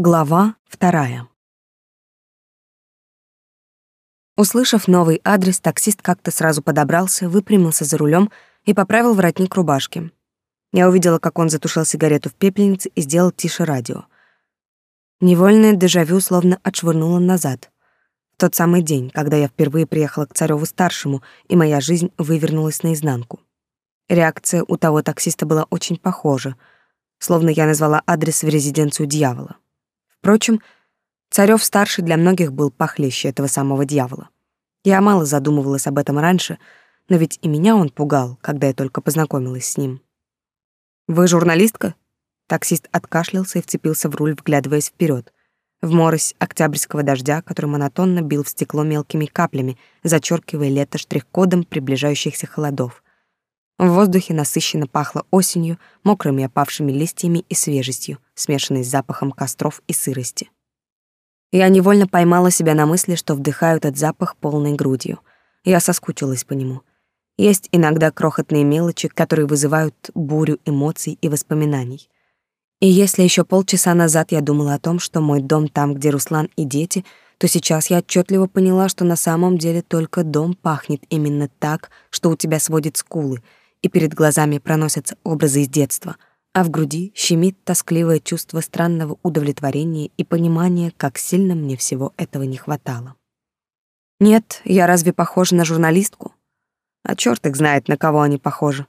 Глава вторая. Услышав новый адрес, таксист как-то сразу подобрался, выпрямился за рулем и поправил воротник рубашки. Я увидела, как он затушил сигарету в пепельнице и сделал тише радио. Невольное дежавю словно отшвырнуло назад. В тот самый день, когда я впервые приехала к цареву старшему и моя жизнь вывернулась наизнанку. Реакция у того таксиста была очень похожа, словно я назвала адрес в резиденцию дьявола. Впрочем, царев старший для многих был похлеще этого самого дьявола. Я мало задумывалась об этом раньше, но ведь и меня он пугал, когда я только познакомилась с ним. «Вы журналистка?» Таксист откашлялся и вцепился в руль, вглядываясь вперед. В морось октябрьского дождя, который монотонно бил в стекло мелкими каплями, зачеркивая лето штрих-кодом приближающихся холодов. В воздухе насыщенно пахло осенью, мокрыми опавшими листьями и свежестью, смешанной с запахом костров и сырости. Я невольно поймала себя на мысли, что вдыхаю этот запах полной грудью. Я соскучилась по нему. Есть иногда крохотные мелочи, которые вызывают бурю эмоций и воспоминаний. И если еще полчаса назад я думала о том, что мой дом там, где Руслан и дети — то сейчас я отчетливо поняла, что на самом деле только дом пахнет именно так, что у тебя сводит скулы, и перед глазами проносятся образы из детства, а в груди щемит тоскливое чувство странного удовлетворения и понимания, как сильно мне всего этого не хватало. Нет, я разве похожа на журналистку? А чёрт их знает, на кого они похожи.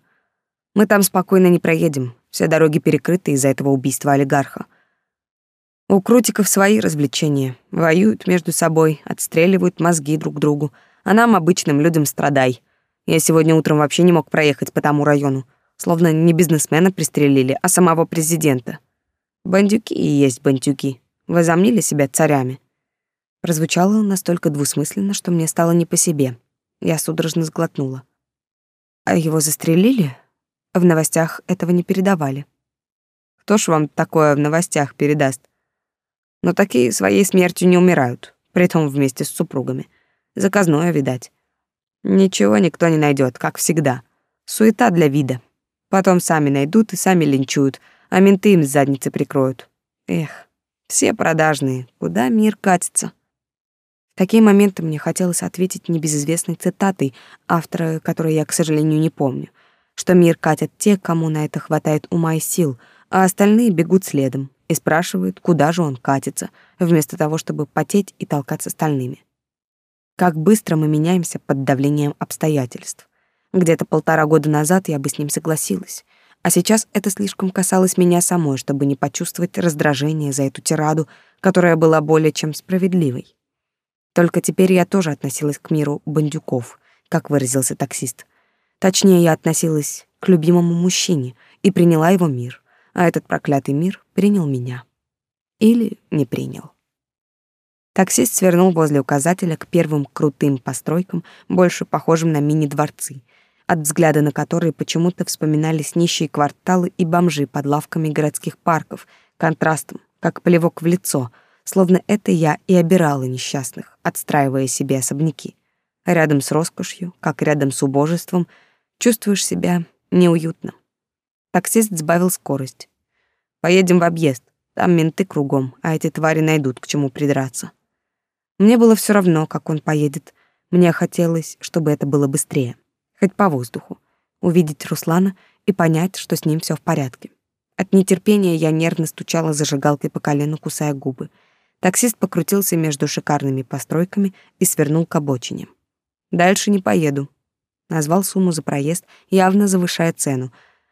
Мы там спокойно не проедем, все дороги перекрыты из-за этого убийства олигарха. У крутиков свои развлечения. Воюют между собой, отстреливают мозги друг другу, а нам, обычным людям, страдай — я сегодня утром вообще не мог проехать по тому району, словно не бизнесмена пристрелили, а самого президента. Бандюки и есть бандюки. Возомнили себя царями. Прозвучало настолько двусмысленно, что мне стало не по себе. Я судорожно сглотнула. А его застрелили? В новостях этого не передавали. Кто ж вам такое в новостях передаст? Но такие своей смертью не умирают, притом вместе с супругами. Заказное, видать. Ничего никто не найдет, как всегда. Суета для вида. Потом сами найдут и сами линчуют, а менты им задницы прикроют. Эх, все продажные, куда мир катится? В такие моменты мне хотелось ответить небезызвестной цитатой, автора которой я, к сожалению, не помню, что мир катят те, кому на это хватает ума и сил, а остальные бегут следом и спрашивают, куда же он катится, вместо того, чтобы потеть и толкаться остальными. Как быстро мы меняемся под давлением обстоятельств. Где-то полтора года назад я бы с ним согласилась, а сейчас это слишком касалось меня самой, чтобы не почувствовать раздражение за эту тираду, которая была более чем справедливой. Только теперь я тоже относилась к миру бандюков, как выразился таксист. Точнее, я относилась к любимому мужчине и приняла его мир, а этот проклятый мир принял меня. Или не принял. Таксист свернул возле указателя к первым крутым постройкам, больше похожим на мини-дворцы, от взгляда на которые почему-то вспоминались нищие кварталы и бомжи под лавками городских парков, контрастом, как плевок в лицо, словно это я и обирала несчастных, отстраивая себе особняки. Рядом с роскошью, как рядом с убожеством, чувствуешь себя неуютно. Таксист сбавил скорость. «Поедем в объезд. Там менты кругом, а эти твари найдут, к чему придраться». Мне было все равно, как он поедет. Мне хотелось, чтобы это было быстрее. Хоть по воздуху. Увидеть Руслана и понять, что с ним все в порядке. От нетерпения я нервно стучала зажигалкой по колену, кусая губы. Таксист покрутился между шикарными постройками и свернул к обочине. «Дальше не поеду». Назвал сумму за проезд, явно завышая цену,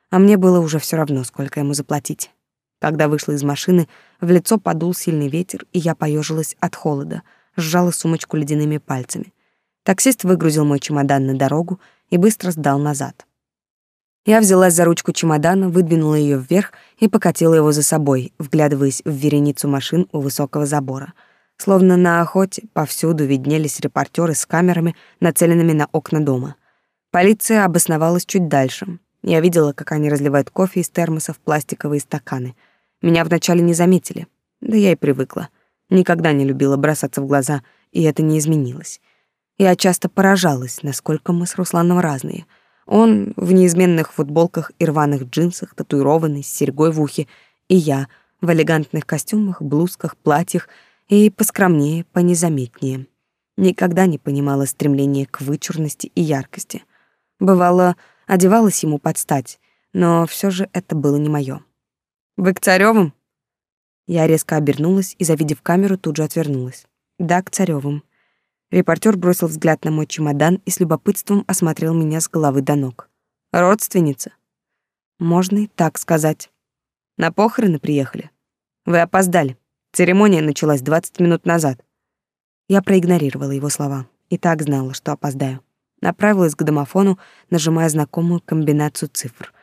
а мне было уже все равно, сколько ему заплатить. Когда вышла из машины, в лицо подул сильный ветер, и я поежилась от холода — сжала сумочку ледяными пальцами. Таксист выгрузил мой чемодан на дорогу и быстро сдал назад. Я взялась за ручку чемодана, выдвинула ее вверх и покатила его за собой, вглядываясь в вереницу машин у высокого забора. Словно на охоте повсюду виднелись репортеры с камерами, нацеленными на окна дома. Полиция обосновалась чуть дальше. Я видела, как они разливают кофе из термосов в пластиковые стаканы. Меня вначале не заметили. Да я и привыкла. Никогда не любила бросаться в глаза, и это не изменилось. Я часто поражалась, насколько мы с Русланом разные. Он в неизменных футболках и рваных джинсах, татуированный, с серьгой в ухе, и я в элегантных костюмах, блузках, платьях и поскромнее, понезаметнее. Никогда не понимала стремления к вычурности и яркости. Бывало, одевалась ему под стать, но все же это было не мое. «Вы к Царёвым?» Я резко обернулась и, завидев камеру, тут же отвернулась. «Да, к Царёвым». Репортер бросил взгляд на мой чемодан и с любопытством осмотрел меня с головы до ног. «Родственница?» «Можно и так сказать». «На похороны приехали?» «Вы опоздали. Церемония началась 20 минут назад». Я проигнорировала его слова. И так знала, что опоздаю. Направилась к домофону, нажимая знакомую комбинацию цифр.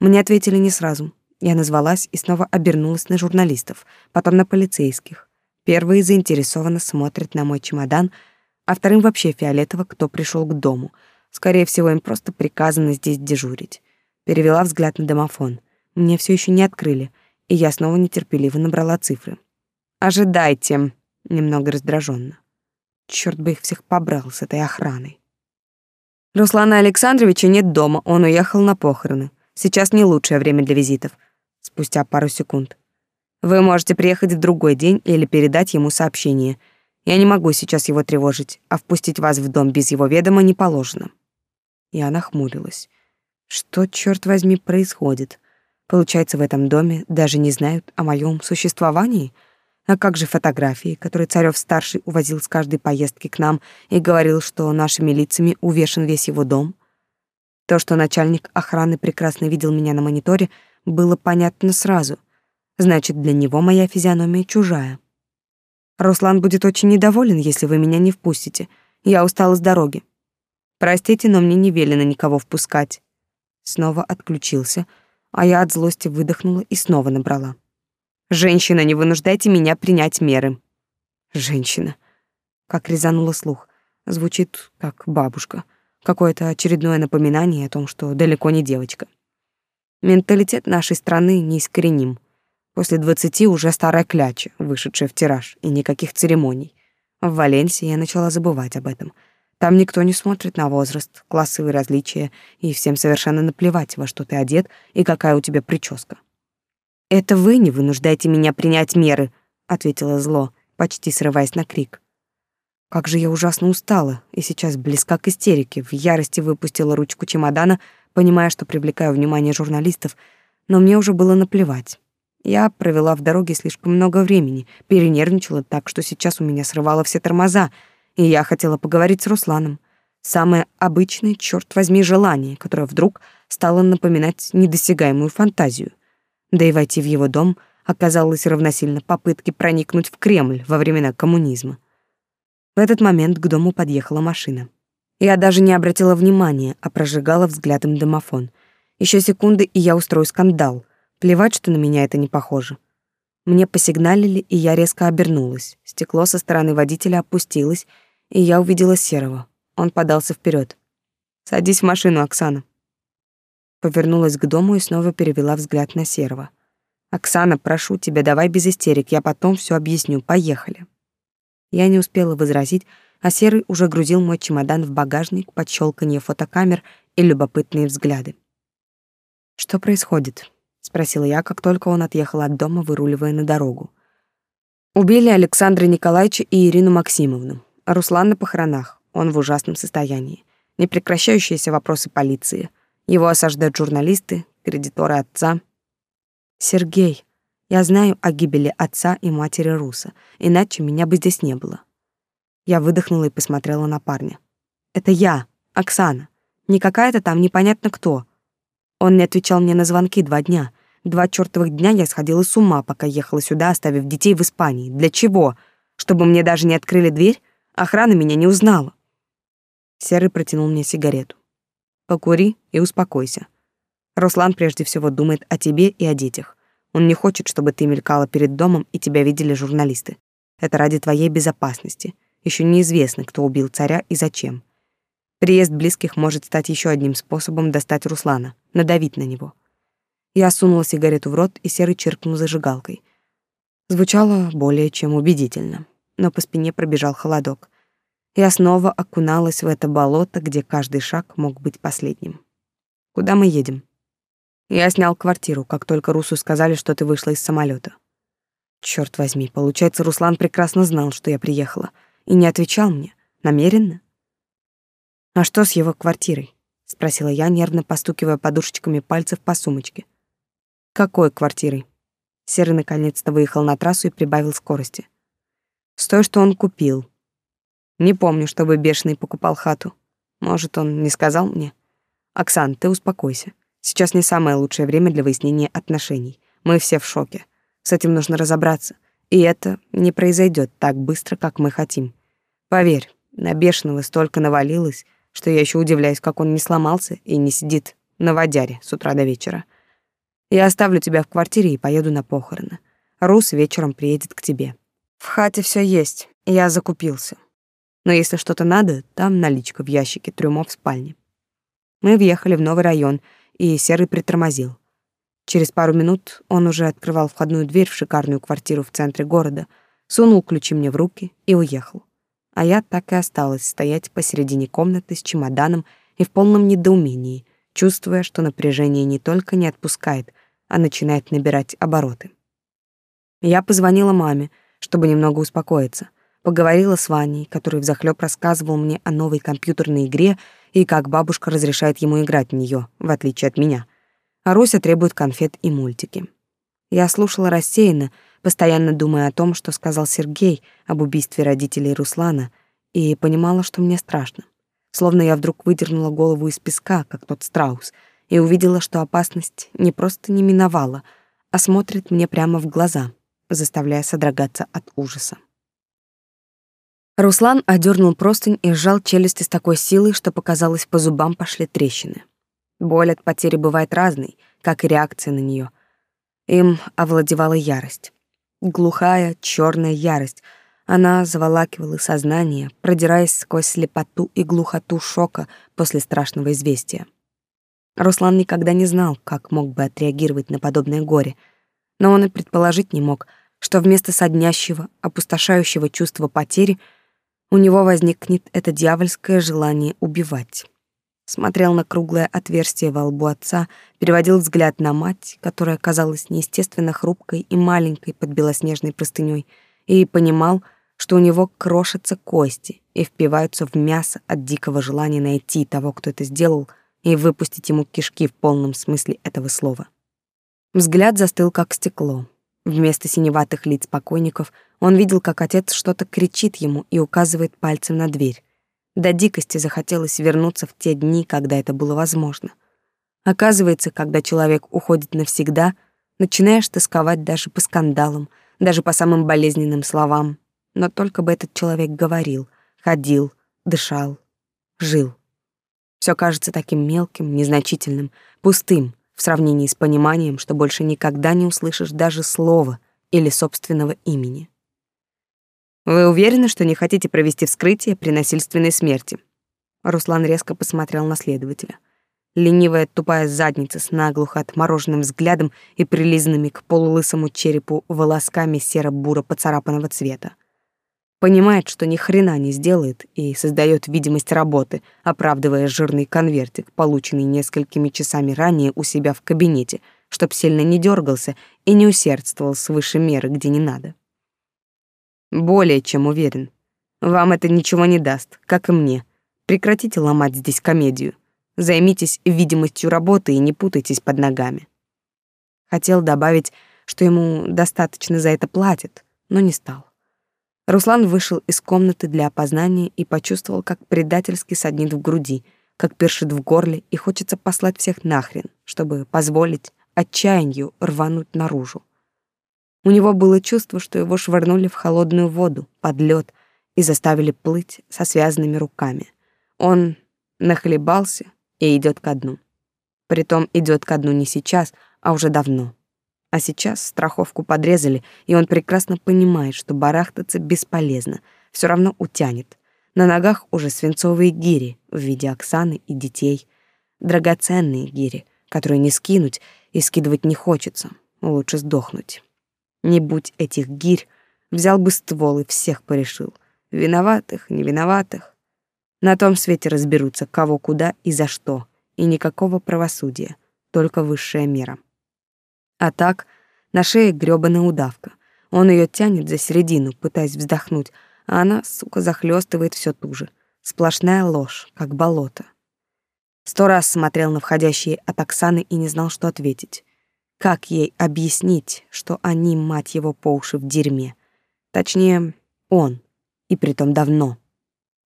Мне ответили не сразу. Я назвалась и снова обернулась на журналистов, потом на полицейских. Первые заинтересованно смотрят на мой чемодан, а вторым вообще фиолетово, кто пришел к дому. Скорее всего, им просто приказано здесь дежурить. Перевела взгляд на домофон. Мне все еще не открыли, и я снова нетерпеливо набрала цифры. «Ожидайте», — немного раздраженно. Черт бы их всех побрал с этой охраной. Руслана Александровича нет дома, он уехал на похороны. Сейчас не лучшее время для визитов. Спустя пару секунд. Вы можете приехать в другой день или передать ему сообщение. Я не могу сейчас его тревожить, а впустить вас в дом без его ведома не положено. Я нахмурилась. Что, черт возьми, происходит? Получается, в этом доме даже не знают о моем существовании — а как же фотографии, которые Царёв-старший увозил с каждой поездки к нам и говорил, что нашими лицами увешан весь его дом? То, что начальник охраны прекрасно видел меня на мониторе, было понятно сразу. Значит, для него моя физиономия чужая. Руслан будет очень недоволен, если вы меня не впустите. Я устала с дороги. Простите, но мне не велено никого впускать. Снова отключился, а я от злости выдохнула и снова набрала. Женщина, не вынуждайте меня принять меры. Женщина. Как резануло слух. Звучит как бабушка. Какое-то очередное напоминание о том, что далеко не девочка. Менталитет нашей страны неискореним. После двадцати уже старая кляча, вышедшая в тираж, и никаких церемоний. В Валенсии я начала забывать об этом. Там никто не смотрит на возраст, классовые различия, и всем совершенно наплевать, во что ты одет и какая у тебя прическа. «Это вы не вынуждаете меня принять меры», — ответила зло, почти срываясь на крик. Как же я ужасно устала и сейчас близка к истерике, в ярости выпустила ручку чемодана, понимая, что привлекаю внимание журналистов, но мне уже было наплевать. Я провела в дороге слишком много времени, перенервничала так, что сейчас у меня срывало все тормоза, и я хотела поговорить с Русланом. Самое обычное, черт возьми, желание, которое вдруг стало напоминать недосягаемую фантазию. Да и войти в его дом оказалось равносильно попытке проникнуть в Кремль во времена коммунизма. В этот момент к дому подъехала машина. Я даже не обратила внимания, а прожигала взглядом домофон. Еще секунды, и я устрою скандал. Плевать, что на меня это не похоже. Мне посигналили, и я резко обернулась. Стекло со стороны водителя опустилось, и я увидела Серого. Он подался вперед. «Садись в машину, Оксана». Повернулась к дому и снова перевела взгляд на Серого. «Оксана, прошу тебя, давай без истерик, я потом все объясню. Поехали». Я не успела возразить, а Серый уже грузил мой чемодан в багажник под щелканье фотокамер и любопытные взгляды. «Что происходит?» — спросила я, как только он отъехал от дома, выруливая на дорогу. Убили Александра Николаевича и Ирину Максимовну. Руслан на похоронах. Он в ужасном состоянии. Непрекращающиеся вопросы полиции. Его осаждают журналисты, кредиторы отца. Сергей, я знаю о гибели отца и матери Руса, иначе меня бы здесь не было. Я выдохнула и посмотрела на парня. Это я, Оксана, не какая-то там непонятно кто. Он не отвечал мне на звонки два дня. Два чёртовых дня я сходила с ума, пока ехала сюда, оставив детей в Испании. Для чего? Чтобы мне даже не открыли дверь? Охрана меня не узнала. Серый протянул мне сигарету. Покури и успокойся. Руслан прежде всего думает о тебе и о детях. Он не хочет, чтобы ты мелькала перед домом и тебя видели журналисты. Это ради твоей безопасности. Еще неизвестно, кто убил царя и зачем. Приезд близких может стать еще одним способом достать Руслана, надавить на него. Я сунула сигарету в рот и серый чиркнул зажигалкой. Звучало более чем убедительно, но по спине пробежал холодок. Я снова окуналась в это болото, где каждый шаг мог быть последним. Куда мы едем? Я снял квартиру, как только Русу сказали, что ты вышла из самолета. Черт возьми, получается, Руслан прекрасно знал, что я приехала, и не отвечал мне. Намеренно? А что с его квартирой? спросила я, нервно постукивая подушечками пальцев по сумочке. Какой квартирой? Серый наконец-то выехал на трассу и прибавил скорости. С той, что он купил. Не помню, чтобы бешеный покупал хату. Может, он не сказал мне? Оксан, ты успокойся. Сейчас не самое лучшее время для выяснения отношений. Мы все в шоке. С этим нужно разобраться. И это не произойдет так быстро, как мы хотим. Поверь, на бешеного столько навалилось, что я еще удивляюсь, как он не сломался и не сидит на водяре с утра до вечера. Я оставлю тебя в квартире и поеду на похороны. Рус вечером приедет к тебе. В хате все есть, я закупился. Но если что-то надо, там наличка в ящике трюмо в спальне. Мы въехали в новый район, и Серый притормозил. Через пару минут он уже открывал входную дверь в шикарную квартиру в центре города, сунул ключи мне в руки и уехал. А я так и осталась стоять посередине комнаты с чемоданом и в полном недоумении, чувствуя, что напряжение не только не отпускает, а начинает набирать обороты. Я позвонила маме, чтобы немного успокоиться. Поговорила с Ваней, который взахлёб рассказывал мне о новой компьютерной игре и как бабушка разрешает ему играть в неё, в отличие от меня — а Руся требует конфет и мультики. Я слушала рассеянно, постоянно думая о том, что сказал Сергей об убийстве родителей Руслана, и понимала, что мне страшно. Словно я вдруг выдернула голову из песка, как тот страус, и увидела, что опасность не просто не миновала, а смотрит мне прямо в глаза, заставляя содрогаться от ужаса. Руслан одернул простынь и сжал челюсти с такой силой, что показалось, по зубам пошли трещины. Боль от потери бывает разной, как и реакция на нее. Им овладевала ярость. Глухая, черная ярость. Она заволакивала сознание, продираясь сквозь слепоту и глухоту шока после страшного известия. Руслан никогда не знал, как мог бы отреагировать на подобное горе, но он и предположить не мог, что вместо соднящего, опустошающего чувства потери у него возникнет это дьявольское желание убивать. Смотрел на круглое отверстие во лбу отца, переводил взгляд на мать, которая казалась неестественно хрупкой и маленькой под белоснежной простыней, и понимал, что у него крошатся кости и впиваются в мясо от дикого желания найти того, кто это сделал, и выпустить ему кишки в полном смысле этого слова. Взгляд застыл, как стекло. Вместо синеватых лиц покойников он видел, как отец что-то кричит ему и указывает пальцем на дверь. До дикости захотелось вернуться в те дни, когда это было возможно. Оказывается, когда человек уходит навсегда, начинаешь тосковать даже по скандалам, даже по самым болезненным словам. Но только бы этот человек говорил, ходил, дышал, жил. Все кажется таким мелким, незначительным, пустым в сравнении с пониманием, что больше никогда не услышишь даже слова или собственного имени. Вы уверены, что не хотите провести вскрытие при насильственной смерти? Руслан резко посмотрел на следователя. Ленивая тупая задница с наглухо отмороженным взглядом и прилизанными к полулысому черепу волосками серо-буро поцарапанного цвета. Понимает, что ни хрена не сделает и создает видимость работы, оправдывая жирный конвертик, полученный несколькими часами ранее у себя в кабинете, чтоб сильно не дергался и не усердствовал свыше меры, где не надо. Более чем уверен. Вам это ничего не даст, как и мне. Прекратите ломать здесь комедию. Займитесь видимостью работы и не путайтесь под ногами. Хотел добавить, что ему достаточно за это платят, но не стал. Руслан вышел из комнаты для опознания и почувствовал, как предательски саднит в груди, как першит в горле и хочется послать всех нахрен, чтобы позволить отчаянию рвануть наружу. У него было чувство, что его швырнули в холодную воду, под лед, и заставили плыть со связанными руками. Он нахлебался и идет ко дну. Притом идет ко дну не сейчас, а уже давно. А сейчас страховку подрезали, и он прекрасно понимает, что барахтаться бесполезно, все равно утянет. На ногах уже свинцовые гири в виде Оксаны и детей. Драгоценные гири, которые не скинуть и скидывать не хочется, лучше сдохнуть. Не будь этих гирь, взял бы ствол и всех порешил. Виноватых, не виноватых. На том свете разберутся, кого куда и за что. И никакого правосудия, только высшая мера. А так, на шее грёбаная удавка. Он ее тянет за середину, пытаясь вздохнуть, а она, сука, захлестывает все туже. Сплошная ложь, как болото. Сто раз смотрел на входящие от Оксаны и не знал, что ответить. Как ей объяснить, что они, мать его, по уши в дерьме? Точнее, он, и притом давно.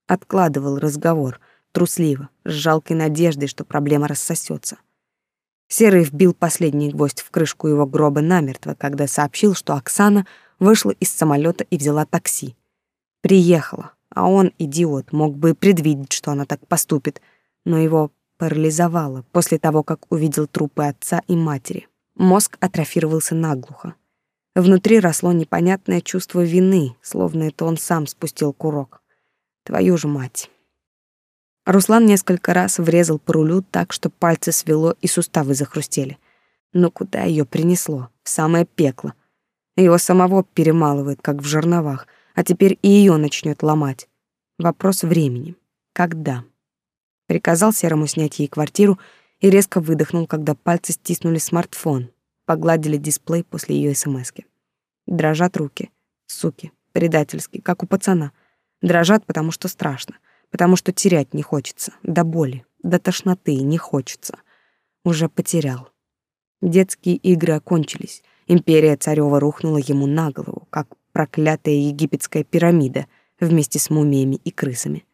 Откладывал разговор, трусливо, с жалкой надеждой, что проблема рассосется. Серый вбил последний гвоздь в крышку его гроба намертво, когда сообщил, что Оксана вышла из самолета и взяла такси. Приехала, а он, идиот, мог бы предвидеть, что она так поступит, но его парализовало после того, как увидел трупы отца и матери. Мозг атрофировался наглухо. Внутри росло непонятное чувство вины, словно это он сам спустил курок. Твою же мать. Руслан несколько раз врезал по рулю так, что пальцы свело и суставы захрустели. Но куда ее принесло? В самое пекло. Его самого перемалывает, как в жерновах, а теперь и ее начнет ломать. Вопрос времени. Когда? Приказал Серому снять ей квартиру и резко выдохнул, когда пальцы стиснули смартфон, погладили дисплей после ее смски. Дрожат руки. Суки. Предательски, как у пацана. Дрожат, потому что страшно потому что терять не хочется, до боли, до тошноты не хочется. Уже потерял. Детские игры окончились. Империя Царёва рухнула ему на голову, как проклятая египетская пирамида вместе с мумиями и крысами.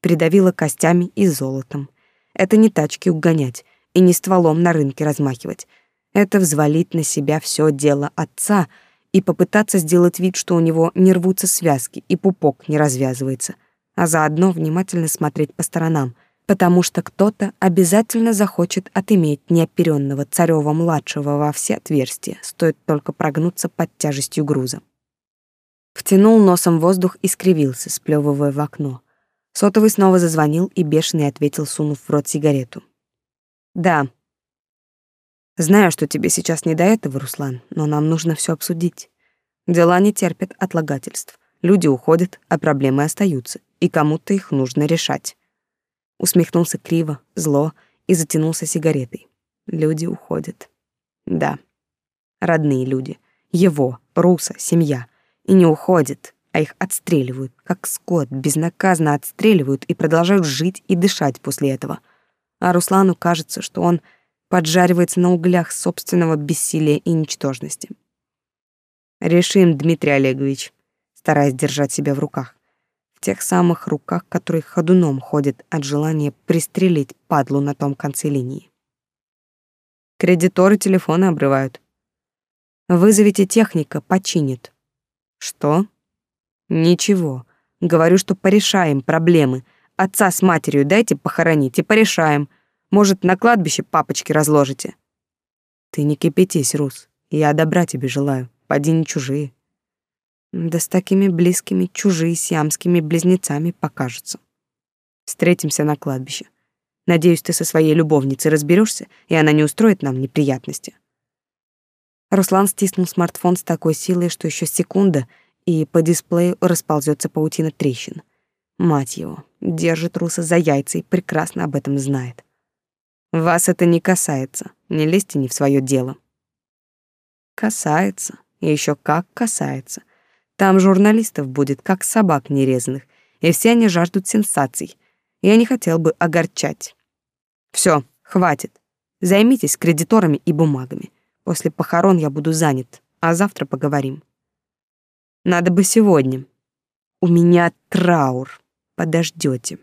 Придавила костями и золотом. Это не тачки угонять и не стволом на рынке размахивать. Это взвалить на себя все дело отца и попытаться сделать вид, что у него не рвутся связки и пупок не развязывается — а заодно внимательно смотреть по сторонам, потому что кто-то обязательно захочет отыметь неоперенного царева-младшего во все отверстия, стоит только прогнуться под тяжестью груза. Втянул носом воздух и скривился, сплевывая в окно. Сотовый снова зазвонил и бешеный ответил, сунув в рот сигарету. «Да. Знаю, что тебе сейчас не до этого, Руслан, но нам нужно все обсудить. Дела не терпят отлагательств. Люди уходят, а проблемы остаются, и кому-то их нужно решать. Усмехнулся криво, зло и затянулся сигаретой. Люди уходят. Да. Родные люди. Его, Руса, семья. И не уходят, а их отстреливают, как скот, безнаказанно отстреливают и продолжают жить и дышать после этого. А Руслану кажется, что он поджаривается на углях собственного бессилия и ничтожности. Решим, Дмитрий Олегович, стараясь держать себя в руках тех самых руках, которые ходуном ходят от желания пристрелить падлу на том конце линии. Кредиторы телефоны обрывают. Вызовите техника, починит. Что? Ничего. Говорю, что порешаем проблемы. Отца с матерью дайте похоронить и порешаем. Может, на кладбище папочки разложите. Ты не кипятись, Рус. Я добра тебе желаю. Поди не чужие. Да с такими близкими чужие сиамскими близнецами покажутся. Встретимся на кладбище. Надеюсь, ты со своей любовницей разберешься, и она не устроит нам неприятности. Руслан стиснул смартфон с такой силой, что еще секунда, и по дисплею расползется паутина трещин. Мать его, держит Руса за яйца и прекрасно об этом знает. Вас это не касается, не лезьте не в свое дело. Касается, и еще как касается. Там журналистов будет, как собак нерезанных, и все они жаждут сенсаций. Я не хотел бы огорчать. Все, хватит. Займитесь кредиторами и бумагами. После похорон я буду занят, а завтра поговорим. Надо бы сегодня. У меня траур. Подождете.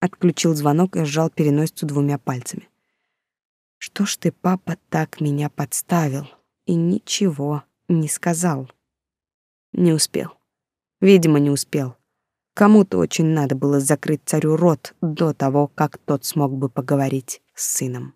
Отключил звонок и сжал переносицу двумя пальцами. Что ж ты, папа, так меня подставил и ничего не сказал? Не успел. Видимо, не успел. Кому-то очень надо было закрыть царю рот до того, как тот смог бы поговорить с сыном.